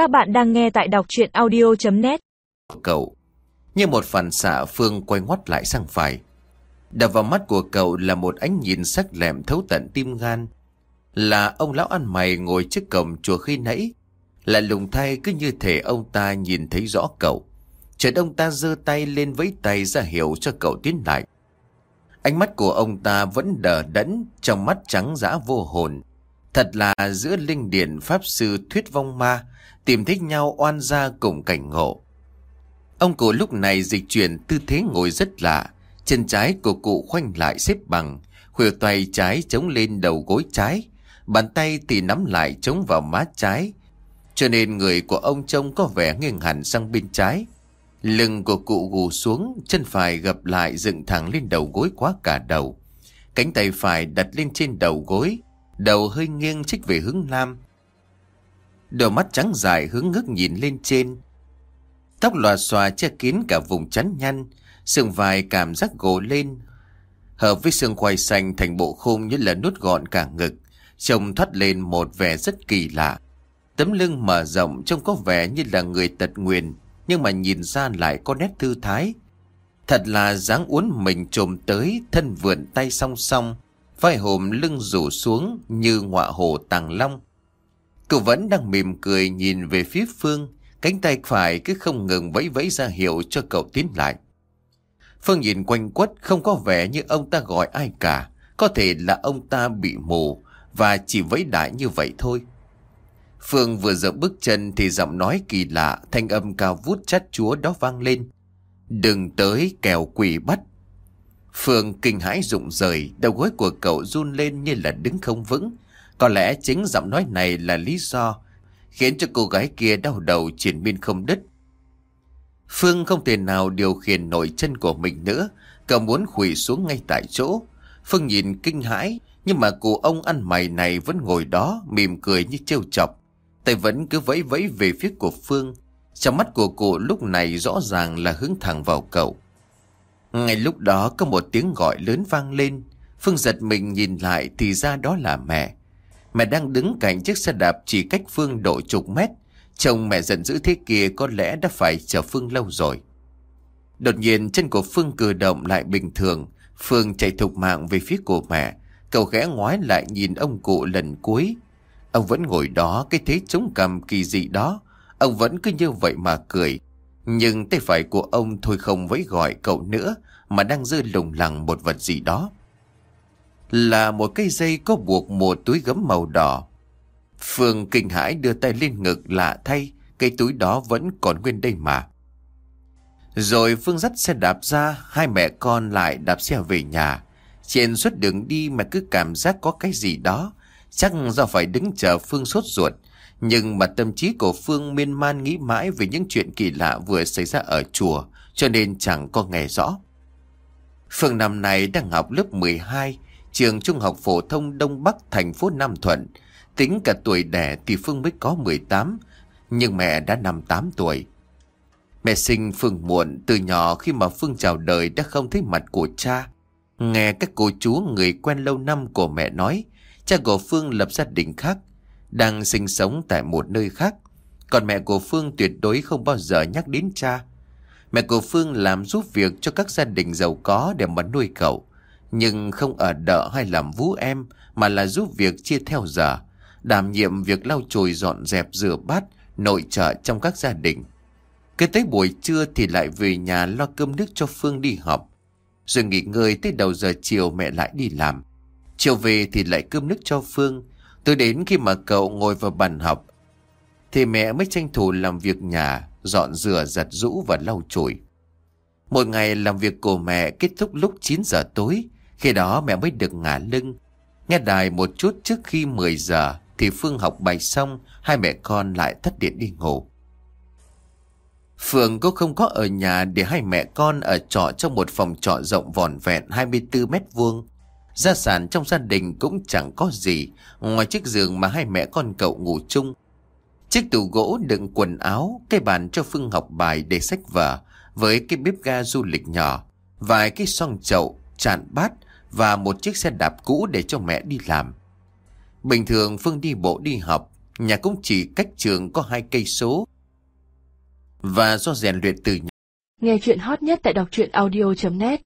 Các bạn đang nghe tại đọc chuyện audio.net Cậu, Như một phản xạ, Phương quay ngoắt lại sang phải. Đập vào mắt của cậu là một ánh nhìn sắc lẹm thấu tận tim gan. Là ông lão ăn mày ngồi trước cổng chùa khi nãy. Là lùng thay cứ như thể ông ta nhìn thấy rõ cậu. Chợt ông ta giơ tay lên với tay ra hiệu cho cậu tiến lại. Ánh mắt của ông ta vẫn đờ đẫn, Trong mắt trắng dã vô hồn. Thật là giữa linh điển pháp sư thuyết vong ma, Tìm thích nhau oan gia cùng cảnh ngộ. Ông cụ lúc này dịch chuyển tư thế ngồi rất lạ, Chân trái của cụ khoanh lại xếp bằng, Khuỷu tay trái chống lên đầu gối trái, Bàn tay thì nắm lại chống vào má trái. Cho nên người của ông trông có vẻ nghiêng hẳn sang bên trái. Lưng của cụ gù xuống, Chân phải gập lại dựng thẳng lên đầu gối quá cả đầu. Cánh tay phải đặt lên trên đầu gối Đầu hơi nghiêng trích về hướng nam. Đôi mắt trắng dài hướng ngước nhìn lên trên. Tóc lòa xòa che kín cả vùng chắn nhăn, xương vai cảm giác gồ lên. Hợp với xương khoai xanh thành bộ khung như là nút gọn cả ngực, Trông thoát lên một vẻ rất kỳ lạ. Tấm lưng mở rộng trông có vẻ như là người tật nguyền, Nhưng mà nhìn ra lại có nét thư thái. Thật là dáng uốn mình trồm tới, Thân vượn tay song song Vai hồm lưng rủ xuống như ngọa hồ tàng long. Cậu vẫn đang mỉm cười nhìn về phía Phương, Cánh tay phải cứ không ngừng vẫy vẫy ra hiệu cho cậu tiến lại. Phương nhìn quanh quất không có vẻ như ông ta gọi ai cả, Có thể là ông ta bị mù Và chỉ vẫy đại như vậy thôi. Phương vừa dậm bước chân thì giọng nói kỳ lạ, Thanh âm cao vút chát chúa đó vang lên. Đừng tới kèo quỷ bắt Phương kinh hãi rụng rời, Đầu gối của cậu run lên như là đứng không vững. Có lẽ chính giọng nói này là lý do Khiến cho cô gái kia đau đầu triển miên không đứt. Phương không thể nào điều khiển nổi chân của mình nữa. Cậu muốn khủy xuống ngay tại chỗ. Phương nhìn kinh hãi, Nhưng mà cụ ông ăn mày này vẫn ngồi đó, Mỉm cười như trêu chọc. Tay vẫn cứ vẫy vẫy về phía của Phương. Trong mắt của cụ lúc này rõ ràng là hướng thẳng vào cậu ngay lúc đó có một tiếng gọi lớn vang lên. Phương giật mình nhìn lại thì ra đó là mẹ. Mẹ đang đứng cạnh chiếc xe đạp chỉ cách Phương độ chục mét. Chồng mẹ giận dữ thế kia có lẽ đã phải chờ Phương lâu rồi. Đột nhiên chân của Phương cử động lại bình thường. Phương chạy thục mạng về phía của mẹ. Cậu ghé ngoái lại nhìn ông cụ lần cuối. Ông vẫn ngồi đó, cái thế chống cầm kỳ dị đó. Ông vẫn cứ như vậy mà cười. Nhưng tay phải của ông thôi không với gọi cậu nữa mà đang dư lùng lẳng một vật gì đó. Là một cây dây có buộc một túi gấm màu đỏ. Phương kinh hãi đưa tay lên ngực lạ thay, cây túi đó vẫn còn nguyên đây mà. Rồi Phương dắt xe đạp ra, hai mẹ con lại đạp xe về nhà. Trên suốt đường đi mà cứ cảm giác có cái gì đó, chắc do phải đứng chờ Phương sốt ruột. Nhưng mà tâm trí của Phương miên man nghĩ mãi về những chuyện kỳ lạ vừa xảy ra ở chùa, cho nên chẳng có nghe rõ. Phương năm nay đang học lớp 12, trường trung học phổ thông Đông Bắc thành phố Nam Thuận. Tính cả tuổi đẻ thì Phương mới có 18, nhưng mẹ đã năm 8 tuổi. Mẹ sinh Phương muộn, từ nhỏ khi mà Phương chào đời đã không thấy mặt của cha. Nghe các cô chú người quen lâu năm của mẹ nói, cha của Phương lập gia đình khác, đang sinh sống tại một nơi khác. Còn mẹ của Phương tuyệt đối không bao giờ nhắc đến cha. Mẹ của Phương làm giúp việc cho các gia đình giàu có để mà nuôi cậu. Nhưng không ở đợ hay làm vú em mà là giúp việc chia theo giờ. Đảm nhiệm việc lau chùi dọn dẹp rửa bát, nội trợ trong các gia đình. Cứ tới buổi trưa thì lại về nhà lo cơm nước cho Phương đi học. Rồi nghỉ ngơi tới đầu giờ chiều mẹ lại đi làm. Chiều về thì lại cơm nước cho Phương. Tôi đến khi mà cậu ngồi vào bàn học. Thì mẹ mới tranh thủ làm việc nhà, Dọn rửa, giặt rũ và lau chùi. Một ngày làm việc của mẹ kết thúc lúc 9 giờ tối. Khi đó mẹ mới được ngả lưng. Nghe đài một chút trước khi 10 giờ Thì Phương học bài xong, Hai mẹ con lại thất điện đi ngủ. Phương cũng không có ở nhà để hai mẹ con ở trọ trong một phòng trọ rộng vòn vẹn 24 mét vuông. Gia sản trong gia đình cũng chẳng có gì Ngoài chiếc giường mà hai mẹ con cậu ngủ chung Chiếc tủ gỗ đựng quần áo Cái bàn cho Phương học bài để sách vở Với cái bếp ga du lịch nhỏ Vài cái xoong chậu, chạn bát Và một chiếc xe đạp cũ để cho mẹ đi làm Bình thường Phương đi bộ đi học Nhà cũng chỉ cách trường có hai cây số. Và do rèn luyện từ nhỏ. Nghe chuyện hot nhất tại đọc truyện audio.net